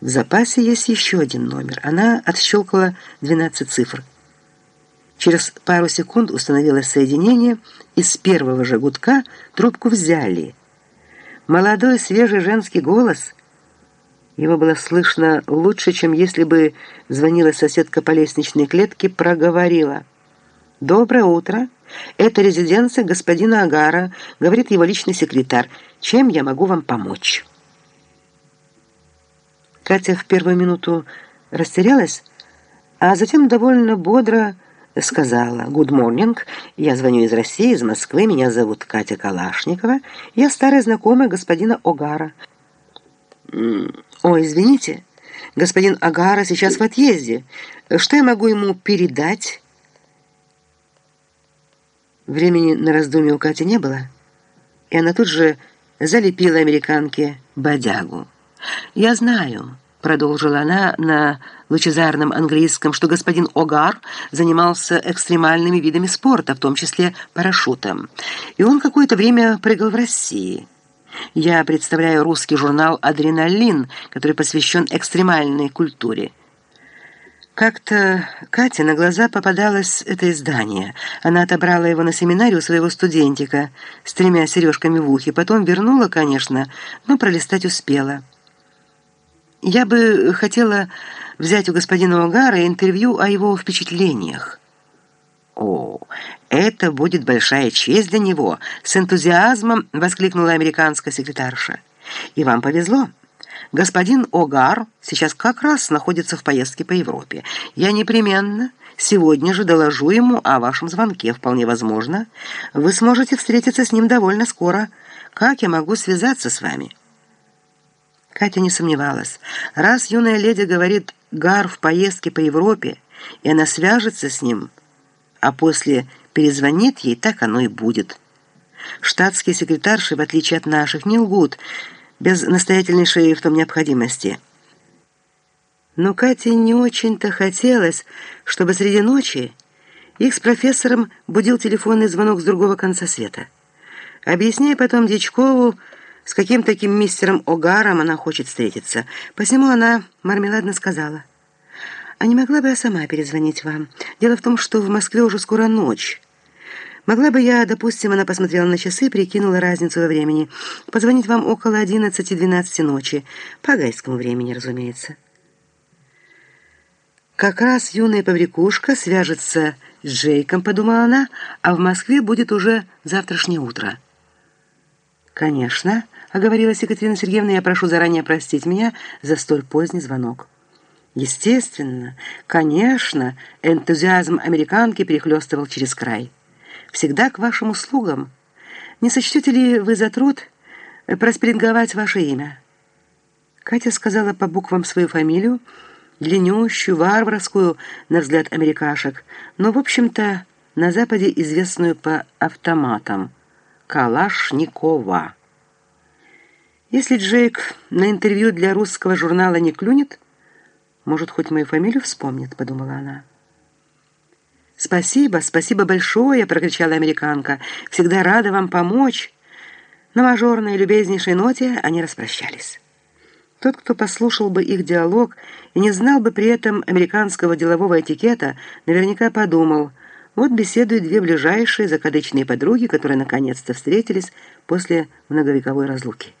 В запасе есть еще один номер. Она отщелкала 12 цифр. Через пару секунд установилось соединение, и с первого же гудка трубку взяли. Молодой свежий женский голос. Его было слышно лучше, чем если бы звонила соседка по лестничной клетке, проговорила. «Доброе утро. Это резиденция господина Агара», — говорит его личный секретарь. «Чем я могу вам помочь?» Катя в первую минуту растерялась, а затем довольно бодро сказала «Good morning, я звоню из России, из Москвы, меня зовут Катя Калашникова, я старая знакомая господина Огара». «Ой, извините, господин Агара сейчас в отъезде. Что я могу ему передать?» Времени на раздумье у Кати не было, и она тут же залепила американке бодягу. «Я знаю», — продолжила она на лучезарном английском, что господин Огар занимался экстремальными видами спорта, в том числе парашютом. И он какое-то время прыгал в России. Я представляю русский журнал «Адреналин», который посвящен экстремальной культуре. Как-то Кате на глаза попадалось это издание. Она отобрала его на семинаре у своего студентика с тремя сережками в ухе. Потом вернула, конечно, но пролистать успела. Я бы хотела взять у господина Огара интервью о его впечатлениях. «О, это будет большая честь для него!» — с энтузиазмом воскликнула американская секретарша. «И вам повезло. Господин Огар сейчас как раз находится в поездке по Европе. Я непременно сегодня же доложу ему о вашем звонке. Вполне возможно, вы сможете встретиться с ним довольно скоро. Как я могу связаться с вами?» Катя не сомневалась. Раз юная леди говорит «Гар в поездке по Европе», и она свяжется с ним, а после перезвонит ей, так оно и будет. Штатские секретарши, в отличие от наших, не лгут, без настоятельнейшей в том необходимости. Но Кате не очень-то хотелось, чтобы среди ночи их с профессором будил телефонный звонок с другого конца света. Объясняя потом Дичкову, с каким таким мистером Огаром она хочет встретиться. Посему она мармеладно сказала. «А не могла бы я сама перезвонить вам? Дело в том, что в Москве уже скоро ночь. Могла бы я, допустим, она посмотрела на часы, прикинула разницу во времени, позвонить вам около 11-12 ночи, по гайскому времени, разумеется». Как раз юная поврикушка свяжется с Джейком, подумала она, а в Москве будет уже завтрашнее утро. «Конечно», — оговорилась Екатерина Сергеевна, «я прошу заранее простить меня за столь поздний звонок». Естественно, конечно, энтузиазм американки перехлестывал через край. «Всегда к вашим услугам. Не сочтете ли вы за труд проспринговать ваше имя?» Катя сказала по буквам свою фамилию, длиннющую, варварскую, на взгляд америкашек, но, в общем-то, на Западе известную по автоматам – Калашникова. Если Джейк на интервью для русского журнала не клюнет, может, хоть мою фамилию вспомнит, подумала она. «Спасибо, спасибо большое!» — прокричала американка. «Всегда рада вам помочь!» На мажорной любезнейшей ноте они распрощались. Тот, кто послушал бы их диалог и не знал бы при этом американского делового этикета, наверняка подумал — вот беседуют две ближайшие закадычные подруги, которые наконец-то встретились после многовековой разлуки.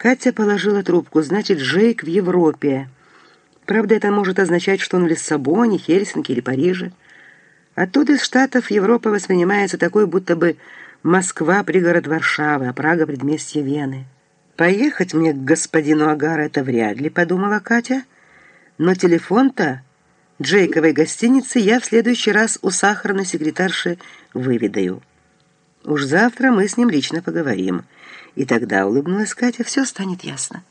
Катя положила трубку, значит, Джейк в Европе. Правда, это может означать, что он в Лиссабоне, Хельсинки или Париже. Оттуда из Штатов Европа воспринимается такой, будто бы Москва – пригород Варшавы, а Прага – предместье Вены. «Поехать мне к господину Агара это вряд ли», – подумала Катя. «Но телефон-то...» Джейковой гостиницы я в следующий раз у сахарной секретарши выведаю. Уж завтра мы с ним лично поговорим. И тогда, улыбнулась Катя, все станет ясно.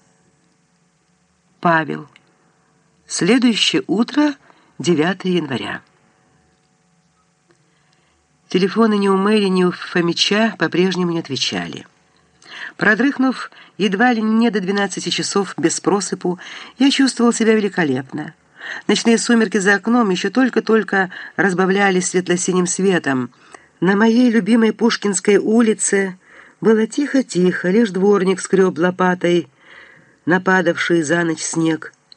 Павел. Следующее утро, 9 января. Телефоны ни у Мэри, ни у Фомича по-прежнему не отвечали. Продрыхнув едва ли не до 12 часов без просыпу, я чувствовал себя великолепно. Ночные сумерки за окном еще только-только разбавлялись светло-синим светом. На моей любимой Пушкинской улице было тихо-тихо, лишь дворник скреб лопатой нападавший за ночь снег,